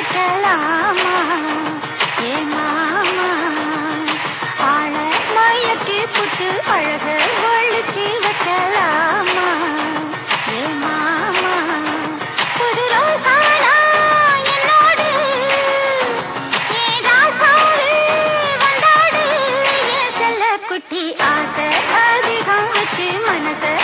மயக்கலாமா ஏ மாமா ஆள மயக்கி புட்டு அழக ஒழிச்சு வைக்கலாமா? ஏ மாமா புது ரோசானா என்னோடு? ஏதா சாரு வந்தாடு? ஏ ஆசை அதிகம் வச்சு மனசை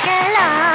人老